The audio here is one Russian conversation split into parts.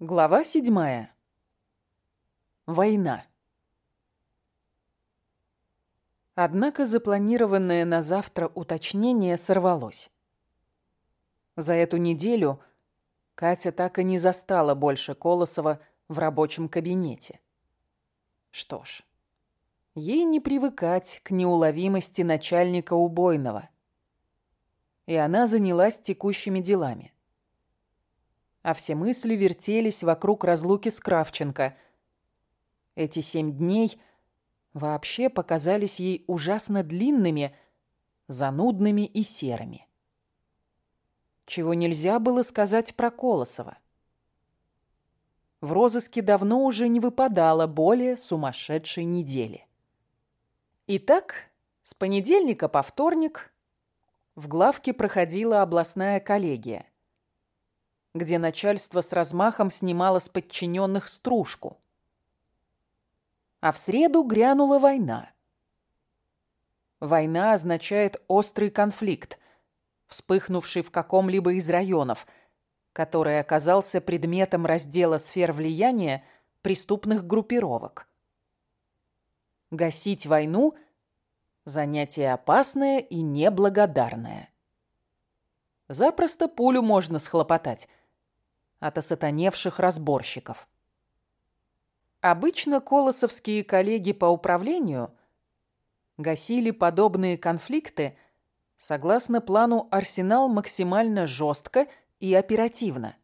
Глава седьмая. Война. Однако запланированное на завтра уточнение сорвалось. За эту неделю Катя так и не застала больше Колосова в рабочем кабинете. Что ж, ей не привыкать к неуловимости начальника убойного. И она занялась текущими делами а все мысли вертелись вокруг разлуки с Кравченко. Эти семь дней вообще показались ей ужасно длинными, занудными и серыми. Чего нельзя было сказать про Колосова. В розыске давно уже не выпадало более сумасшедшей недели. Итак, с понедельника по вторник в главке проходила областная коллегия – где начальство с размахом снимало с подчиненных стружку. А в среду грянула война. Война означает острый конфликт, вспыхнувший в каком-либо из районов, который оказался предметом раздела сфер влияния преступных группировок. Гасить войну – занятие опасное и неблагодарное. Запросто пулю можно схлопотать, от осатаневших разборщиков. Обычно колосовские коллеги по управлению гасили подобные конфликты согласно плану «Арсенал» максимально жестко и оперативно.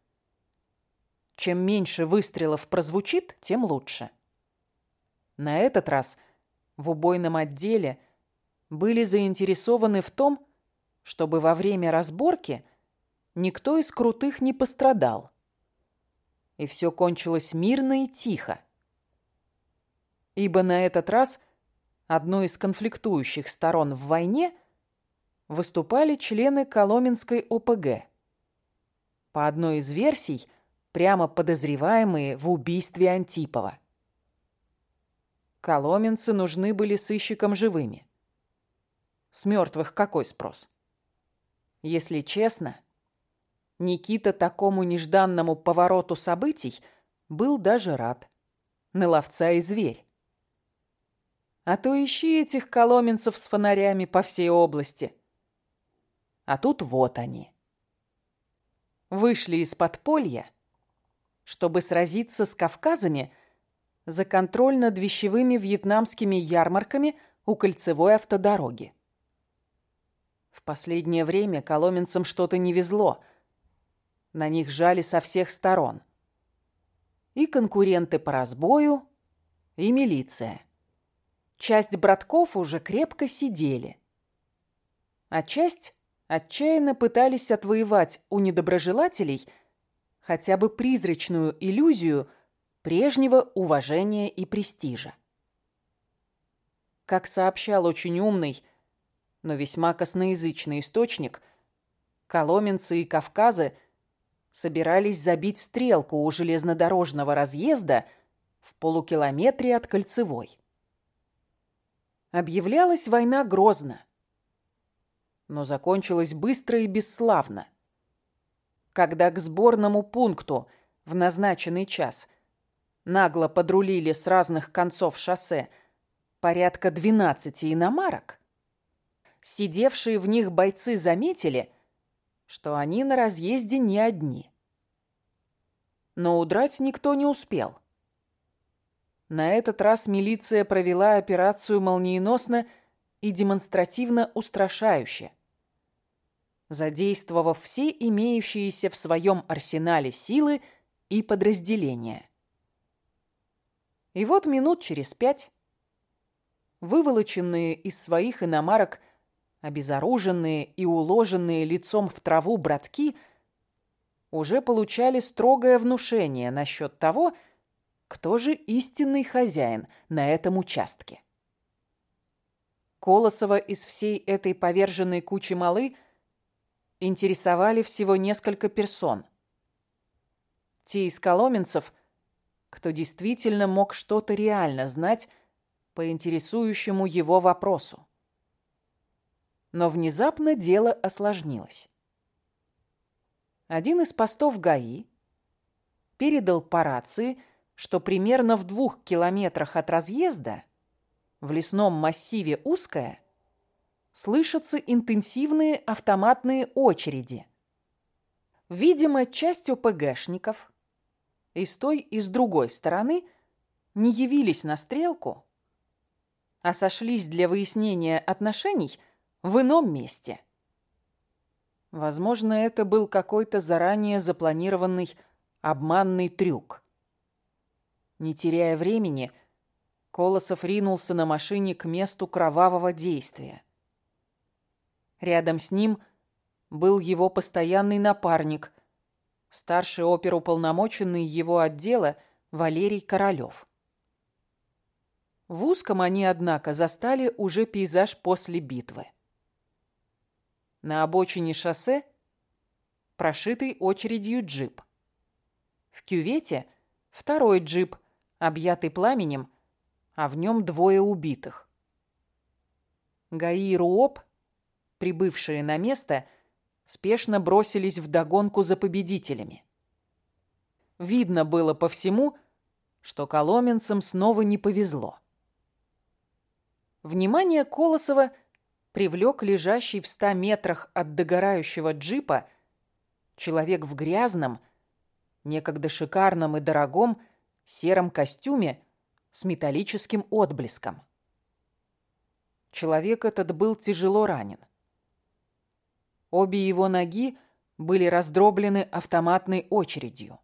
Чем меньше выстрелов прозвучит, тем лучше. На этот раз в убойном отделе были заинтересованы в том, чтобы во время разборки никто из крутых не пострадал и все кончилось мирно и тихо. Ибо на этот раз одной из конфликтующих сторон в войне выступали члены Коломенской ОПГ. По одной из версий, прямо подозреваемые в убийстве Антипова. Коломенцы нужны были сыщикам живыми. С мертвых какой спрос? Если честно, Никита такому нежданному повороту событий был даже рад. На ловца и зверь. А то ищи этих коломенцев с фонарями по всей области. А тут вот они. Вышли из подполья, чтобы сразиться с кавказами за контроль над вещевыми вьетнамскими ярмарками у кольцевой автодороги. В последнее время коломенцам что-то не везло – на них жали со всех сторон. И конкуренты по разбою, и милиция. Часть братков уже крепко сидели. А часть отчаянно пытались отвоевать у недоброжелателей хотя бы призрачную иллюзию прежнего уважения и престижа. Как сообщал очень умный, но весьма косноязычный источник, коломенцы и кавказы собирались забить стрелку у железнодорожного разъезда в полукилометре от Кольцевой. Объявлялась война грозно, но закончилась быстро и бесславно. Когда к сборному пункту в назначенный час нагло подрулили с разных концов шоссе порядка 12 иномарок, сидевшие в них бойцы заметили, что они на разъезде не одни. Но удрать никто не успел. На этот раз милиция провела операцию молниеносно и демонстративно устрашающе, задействовав все имеющиеся в своем арсенале силы и подразделения. И вот минут через пять, выволоченные из своих иномарок обезоруженные и уложенные лицом в траву братки уже получали строгое внушение насчет того, кто же истинный хозяин на этом участке. Колосова из всей этой поверженной кучи малы интересовали всего несколько персон. Те из коломенцев, кто действительно мог что-то реально знать по интересующему его вопросу но внезапно дело осложнилось. Один из постов ГАИ, передал по рации, что примерно в двух километрах от разъезда, в лесном массиве Узкое, слышатся интенсивные автоматные очереди. Видимо, часть ОПГшников и с той, и с другой стороны не явились на стрелку, а сошлись для выяснения отношений в ином месте. Возможно, это был какой-то заранее запланированный обманный трюк. Не теряя времени, Колосов ринулся на машине к месту кровавого действия. Рядом с ним был его постоянный напарник, старший оперуполномоченный его отдела Валерий Королёв. В узком они, однако, застали уже пейзаж после битвы. На обочине шоссе прошитый очередью джип. В кювете второй джип, объятый пламенем, а в нем двое убитых. ГАИ и РУОП, прибывшие на место, спешно бросились в догонку за победителями. Видно было по всему, что коломенцам снова не повезло. Внимание Колосова – привлек лежащий в ста метрах от догорающего джипа человек в грязном, некогда шикарном и дорогом сером костюме с металлическим отблеском. Человек этот был тяжело ранен. Обе его ноги были раздроблены автоматной очередью.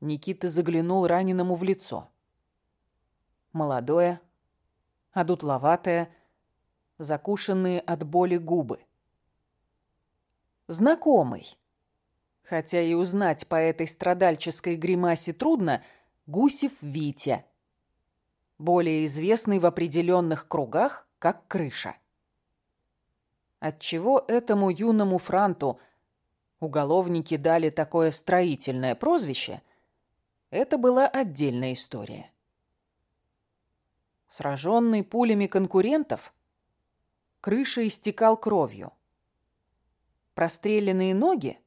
Никита заглянул раненому в лицо. Молодое, одутловатое, закушенные от боли губы. Знакомый. Хотя и узнать по этой страдальческой гримасе трудно, Гусев Витя. Более известный в определенных кругах как Крыша. Отчего этому юному франту уголовники дали такое строительное прозвище, это была отдельная история. Сраженный пулями конкурентов – крыша истекал кровью. Простреленные ноги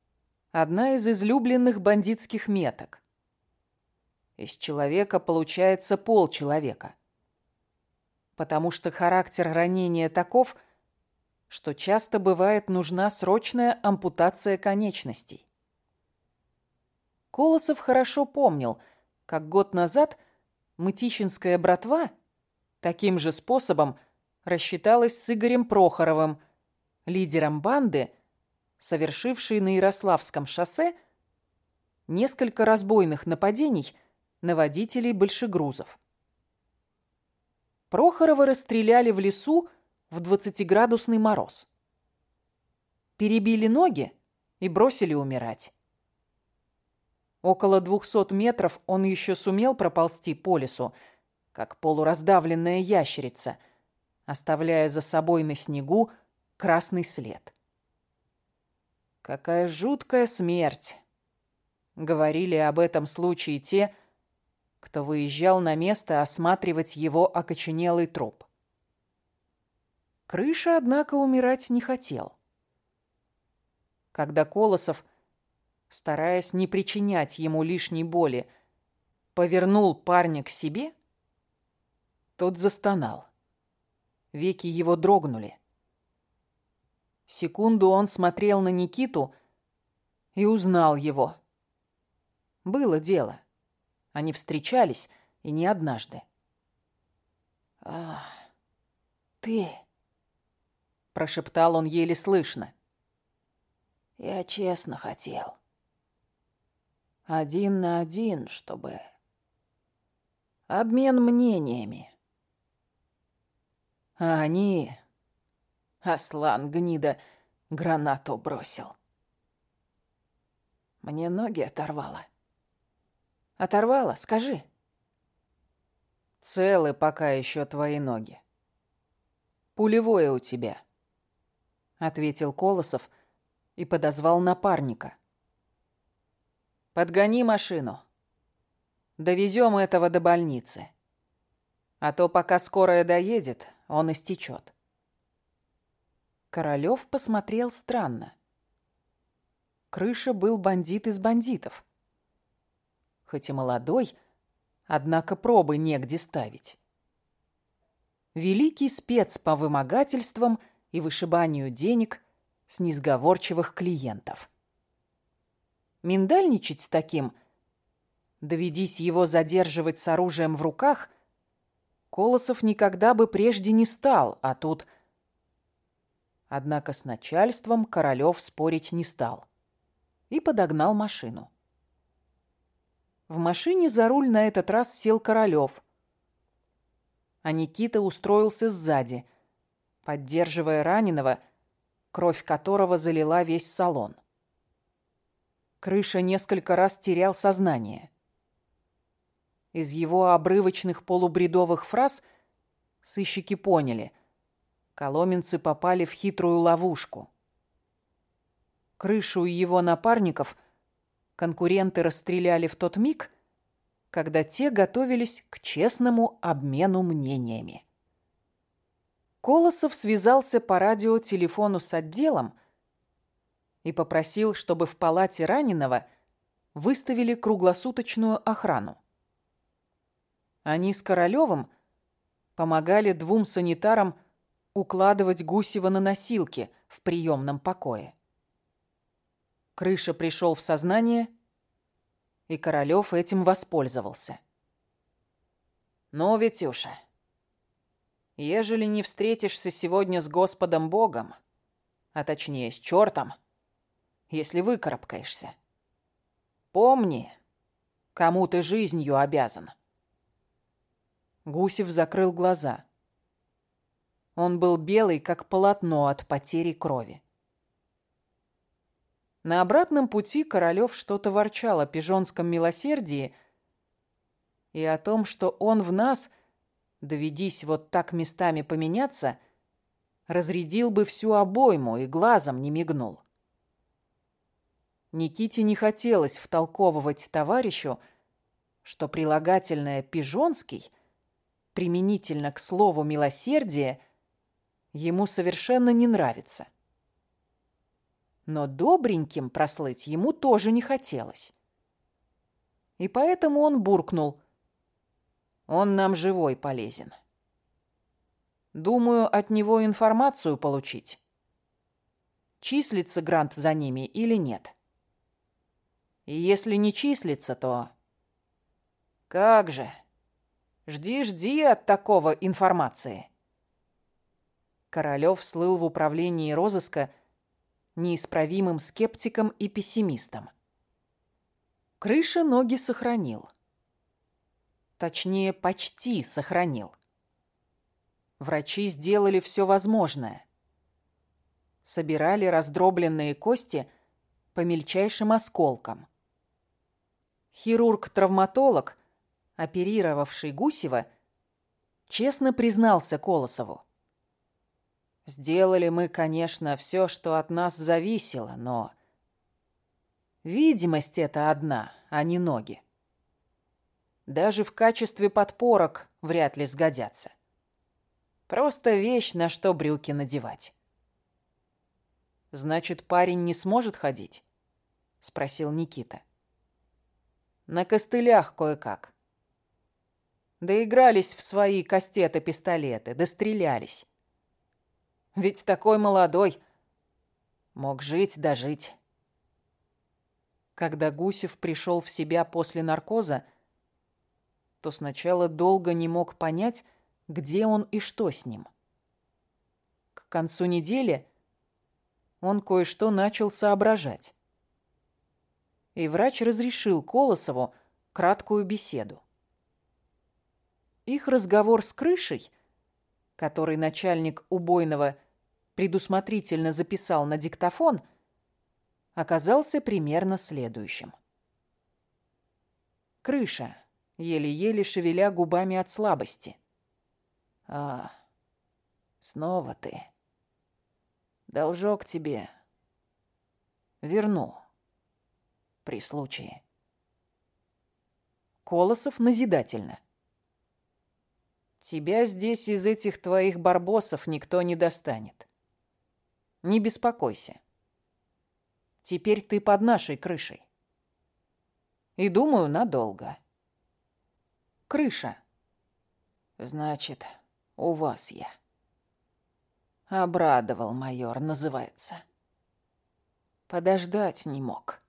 – одна из излюбленных бандитских меток. Из человека получается полчеловека. Потому что характер ранения таков, что часто бывает нужна срочная ампутация конечностей. Колосов хорошо помнил, как год назад Мытищинская братва таким же способом – рассчиталась с Игорем Прохоровым, лидером банды, совершившей на Ярославском шоссе несколько разбойных нападений на водителей большегрузов. Прохорова расстреляли в лесу в 20-градусный мороз. Перебили ноги и бросили умирать. Около двухсот метров он еще сумел проползти по лесу, как полураздавленная ящерица, оставляя за собой на снегу красный след. «Какая жуткая смерть!» — говорили об этом случае те, кто выезжал на место осматривать его окоченелый труп. Крыша, однако, умирать не хотел. Когда Колосов, стараясь не причинять ему лишней боли, повернул парня к себе, тот застонал. Веки его дрогнули. Секунду он смотрел на Никиту и узнал его. Было дело. Они встречались, и не однажды. «А, ты...» — прошептал он еле слышно. «Я честно хотел. Один на один, чтобы... Обмен мнениями. А они... Аслан, гнида, гранату бросил. Мне ноги оторвало. Оторвало, скажи. Целы пока еще твои ноги. Пулевое у тебя, ответил Колосов и подозвал напарника. Подгони машину. Довезем этого до больницы. А то пока скорая доедет, он истечет. Королёв посмотрел странно. Крыша был бандит из бандитов. хоть и молодой, однако пробы негде ставить. Великий спец по вымогательствам и вышибанию денег с несговорчивых клиентов. Миндальничать с таким, доведись его задерживать с оружием в руках, Колосов никогда бы прежде не стал, а тут... Однако с начальством Королёв спорить не стал и подогнал машину. В машине за руль на этот раз сел Королёв, а Никита устроился сзади, поддерживая раненого, кровь которого залила весь салон. Крыша несколько раз терял сознание. Из его обрывочных полубредовых фраз сыщики поняли – коломенцы попали в хитрую ловушку. Крышу его напарников конкуренты расстреляли в тот миг, когда те готовились к честному обмену мнениями. Колосов связался по радиотелефону с отделом и попросил, чтобы в палате раненого выставили круглосуточную охрану. Они с Королёвым помогали двум санитарам укладывать Гусева на носилки в приемном покое. Крыша пришел в сознание, и Королёв этим воспользовался. «Ну, Витюша, ежели не встретишься сегодня с Господом Богом, а точнее с чертом, если выкарабкаешься, помни, кому ты жизнью обязан». Гусев закрыл глаза. Он был белый, как полотно от потери крови. На обратном пути Королёв что-то ворчал о пижонском милосердии и о том, что он в нас, доведись вот так местами поменяться, разрядил бы всю обойму и глазом не мигнул. Никите не хотелось втолковывать товарищу, что прилагательное «пижонский» применительно к слову «милосердие» ему совершенно не нравится. Но добреньким прослыть ему тоже не хотелось. И поэтому он буркнул. Он нам живой полезен. Думаю, от него информацию получить. Числится грант за ними или нет. И если не числится, то... Как же... Жди-жди от такого информации. Королёв слыл в управлении розыска неисправимым скептиком и пессимистом. Крыша ноги сохранил. Точнее, почти сохранил. Врачи сделали все возможное. Собирали раздробленные кости по мельчайшим осколкам. Хирург-травматолог оперировавший Гусева, честно признался Колосову. Сделали мы, конечно, все, что от нас зависело, но... Видимость это одна, а не ноги. Даже в качестве подпорок вряд ли сгодятся. Просто вещь, на что брюки надевать. «Значит, парень не сможет ходить?» — спросил Никита. «На костылях кое-как. Доигрались в свои кастеты-пистолеты, дострелялись. Ведь такой молодой мог жить да жить. Когда Гусев пришел в себя после наркоза, то сначала долго не мог понять, где он и что с ним. К концу недели он кое-что начал соображать. И врач разрешил Колосову краткую беседу. Их разговор с крышей, который начальник убойного предусмотрительно записал на диктофон, оказался примерно следующим. Крыша, еле-еле шевеля губами от слабости. «А, снова ты. Должок тебе. Верну. При случае». Колосов назидательно. Тебя здесь из этих твоих барбосов никто не достанет. Не беспокойся. Теперь ты под нашей крышей. И думаю, надолго. Крыша. Значит, у вас я. Обрадовал майор, называется. Подождать не мог.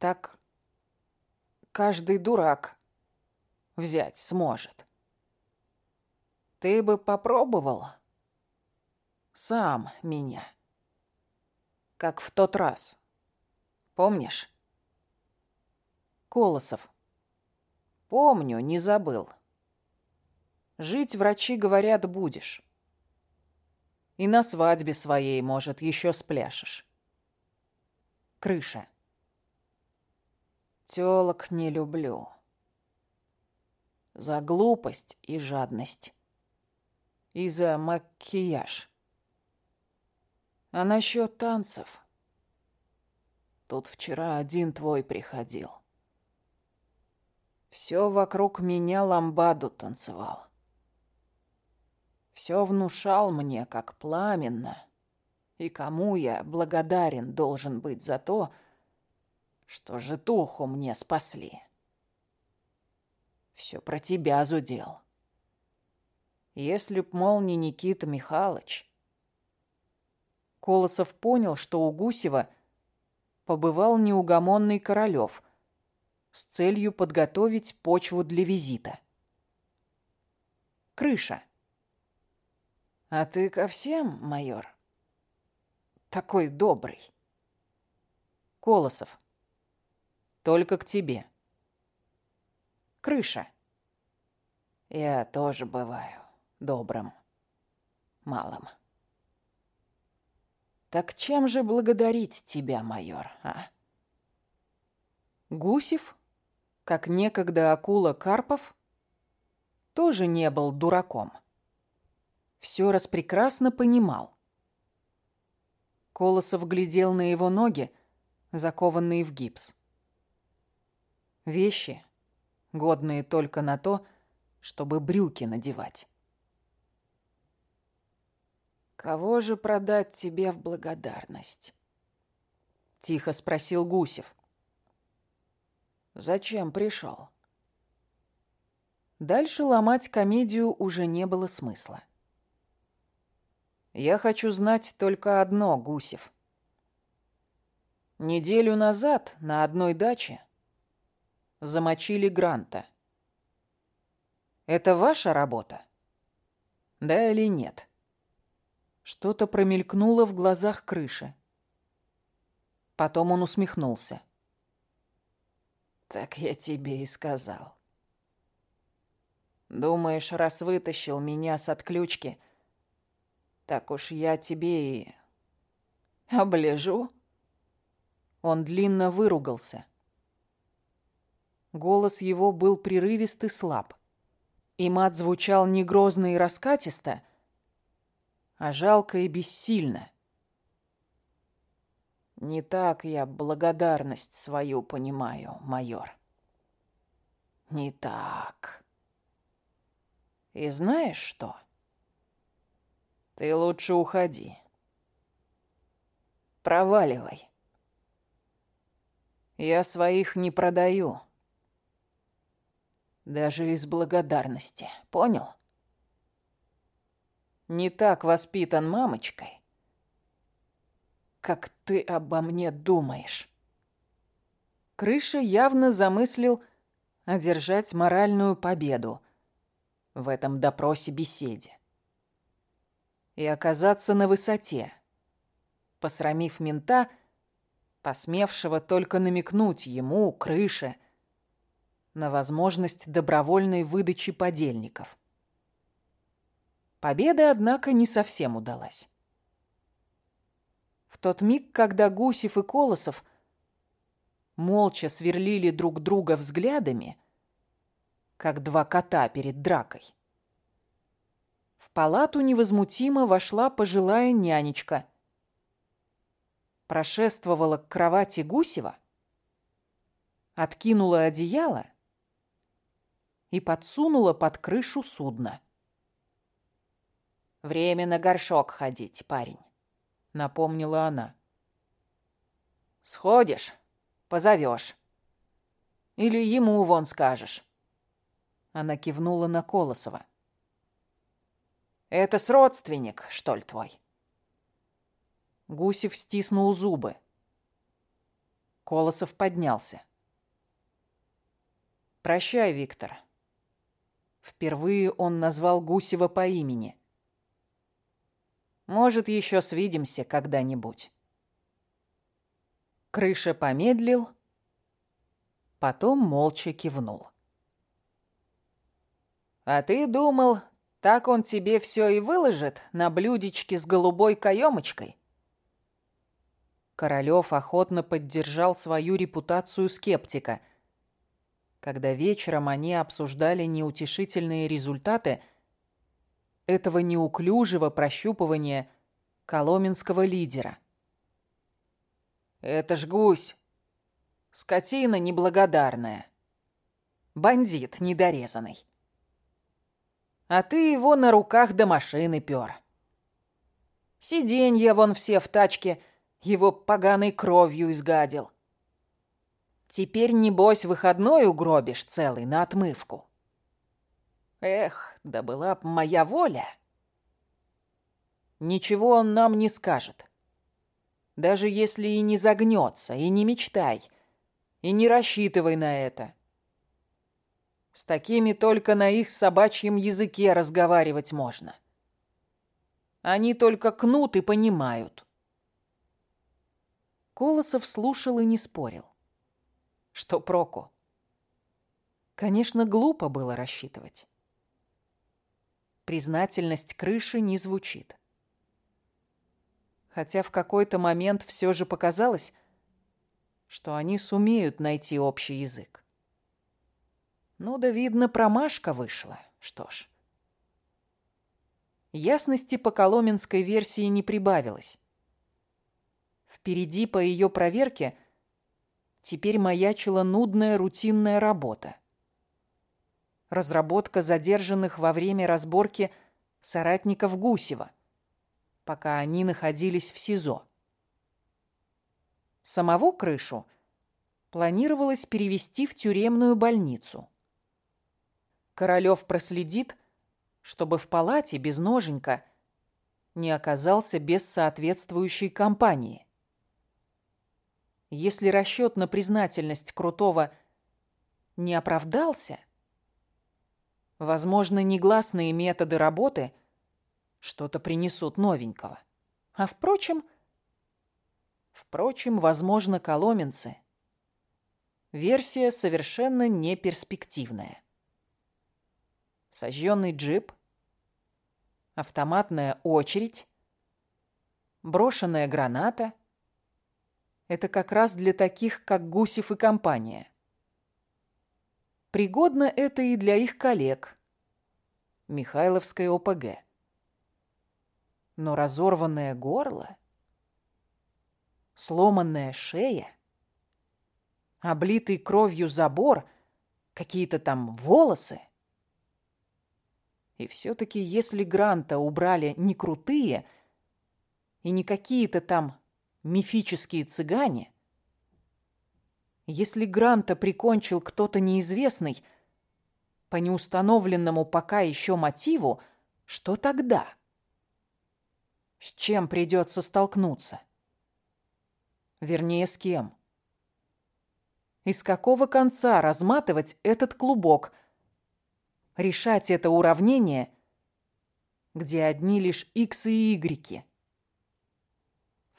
Так каждый дурак взять сможет. Ты бы попробовал сам меня. Как в тот раз. Помнишь? Колосов. Помню, не забыл. Жить, врачи говорят, будешь. И на свадьбе своей, может, еще спляшешь. Крыша. Тёлок не люблю. За глупость и жадность. И за макияж. А насчет танцев... Тут вчера один твой приходил. Все вокруг меня ламбаду танцевал. Все внушал мне, как пламенно, и кому я благодарен должен быть за то, что житуху мне спасли. Все про тебя зудел. Если б, мол, не Никита Михайлович... Колосов понял, что у Гусева побывал неугомонный Королёв с целью подготовить почву для визита. Крыша. А ты ко всем, майор? Такой добрый. Колосов. Только к тебе. Крыша. Я тоже бываю добрым, малым. Так чем же благодарить тебя, майор, а? Гусев, как некогда акула Карпов, тоже не был дураком. Все распрекрасно понимал. Колосов глядел на его ноги, закованные в гипс. Вещи, годные только на то, чтобы брюки надевать. «Кого же продать тебе в благодарность?» — тихо спросил Гусев. «Зачем пришел?» Дальше ломать комедию уже не было смысла. «Я хочу знать только одно, Гусев. Неделю назад на одной даче замочили Гранта. Это ваша работа? Да или нет?» Что-то промелькнуло в глазах крыши. Потом он усмехнулся. «Так я тебе и сказал. Думаешь, раз вытащил меня с отключки, так уж я тебе и облежу?» Он длинно выругался. Голос его был прерывист и слаб. И мат звучал не грозно и раскатисто, а жалко и бессильно. Не так я благодарность свою понимаю, майор. Не так. И знаешь что? Ты лучше уходи. Проваливай. Я своих не продаю. Даже из благодарности, понял? Не так воспитан мамочкой, как ты обо мне думаешь. Крыша явно замыслил одержать моральную победу в этом допросе-беседе и оказаться на высоте, посрамив мента, посмевшего только намекнуть ему, крыше, на возможность добровольной выдачи подельников. Победа, однако, не совсем удалась. В тот миг, когда Гусев и Колосов молча сверлили друг друга взглядами, как два кота перед дракой, в палату невозмутимо вошла пожилая нянечка, прошествовала к кровати Гусева, откинула одеяло и подсунула под крышу судна. Время на горшок ходить, парень, напомнила она. Сходишь, позовешь. Или ему вон скажешь?» Она кивнула на Колосова. «Это с родственник, что ли, твой?» Гусев стиснул зубы. Колосов поднялся. «Прощай, Виктор». Впервые он назвал Гусева по имени. «Может, еще свидимся когда-нибудь». Крыша помедлил, потом молча кивнул. «А ты думал, так он тебе все и выложит на блюдечке с голубой каемочкой?» Королёв охотно поддержал свою репутацию скептика. Когда вечером они обсуждали неутешительные результаты этого неуклюжего прощупывания коломенского лидера. «Это ж гусь! Скотина неблагодарная! Бандит недорезанный!» А ты его на руках до машины пёр. Сиденья вон все в тачке его поганой кровью изгадил. Теперь, небось, выходной угробишь целый на отмывку. Эх, да была б моя воля. Ничего он нам не скажет. Даже если и не загнется, и не мечтай, и не рассчитывай на это. С такими только на их собачьем языке разговаривать можно. Они только кнут и понимают. Колосов слушал и не спорил. Что проку? Конечно, глупо было рассчитывать. Признательность крыши не звучит. Хотя в какой-то момент все же показалось, что они сумеют найти общий язык. Ну да, видно, промашка вышла. Что ж. Ясности по коломенской версии не прибавилось. Впереди по ее проверке теперь маячила нудная рутинная работа. Разработка задержанных во время разборки соратников Гусева, пока они находились в СИЗО. Самого крышу планировалось перевести в тюремную больницу. Королёв проследит, чтобы в палате без ноженька не оказался без соответствующей компании. Если расчет на признательность Крутого не оправдался, возможно, негласные методы работы что-то принесут новенького. А впрочем, впрочем, возможно, коломенцы. Версия совершенно не перспективная. Сожженный джип, автоматная очередь, брошенная граната — это как раз для таких, как Гусев и компания. Пригодно это и для их коллег. Михайловской ОПГ. Но разорванное горло, сломанная шея, облитый кровью забор, какие-то там волосы. И все-таки если Гранта убрали не крутые и не какие-то там мифические цыгане? Если Гранта прикончил кто-то неизвестный, по неустановленному пока еще мотиву, что тогда? С чем придется столкнуться? Вернее, с кем? Из какого конца разматывать этот клубок? Решать это уравнение, где одни лишь икс и игреки.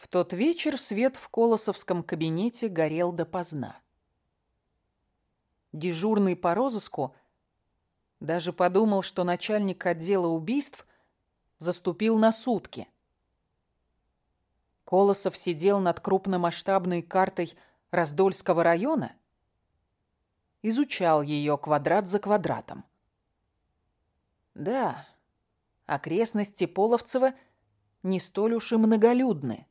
В тот вечер свет в Колосовском кабинете горел допоздна. Дежурный по розыску даже подумал, что начальник отдела убийств заступил на сутки. Колосов сидел над крупномасштабной картой Раздольского района, изучал ее квадрат за квадратом. Да, окрестности Половцева не столь уж и многолюдны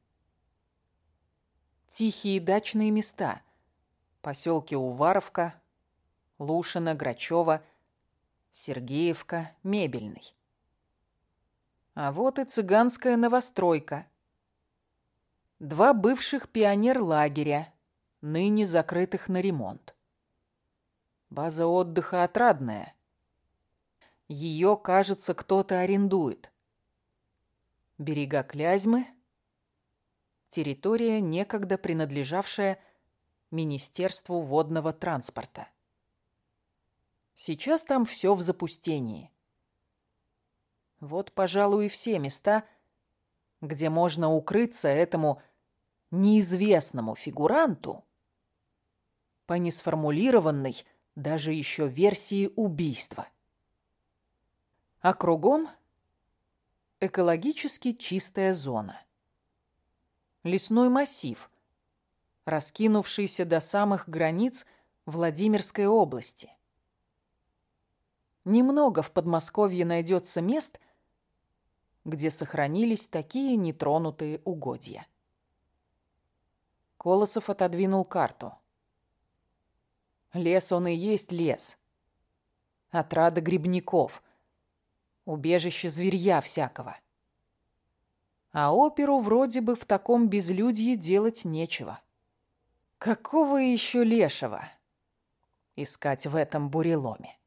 тихие дачные места. Поселки Уваровка, Лушина, Грачева, Сергеевка, Мебельный. А вот и цыганская новостройка. Два бывших пионер-лагеря, ныне закрытых на ремонт. База отдыха отрадная. Ее, кажется, кто-то арендует. Берега Клязьмы — территория, некогда принадлежавшая Министерству водного транспорта. Сейчас там все в запустении. Вот, пожалуй, и все места, где можно укрыться этому неизвестному фигуранту по несформулированной даже еще версии убийства. А кругом экологически чистая зона. Лесной массив, раскинувшийся до самых границ Владимирской области. Немного в Подмосковье найдется мест, где сохранились такие нетронутые угодья. Колосов отодвинул карту. Лес он и есть лес. Отрада грибников. Убежище зверья всякого. А оперу вроде бы в таком безлюдье делать нечего. Какого еще лешего искать в этом буреломе?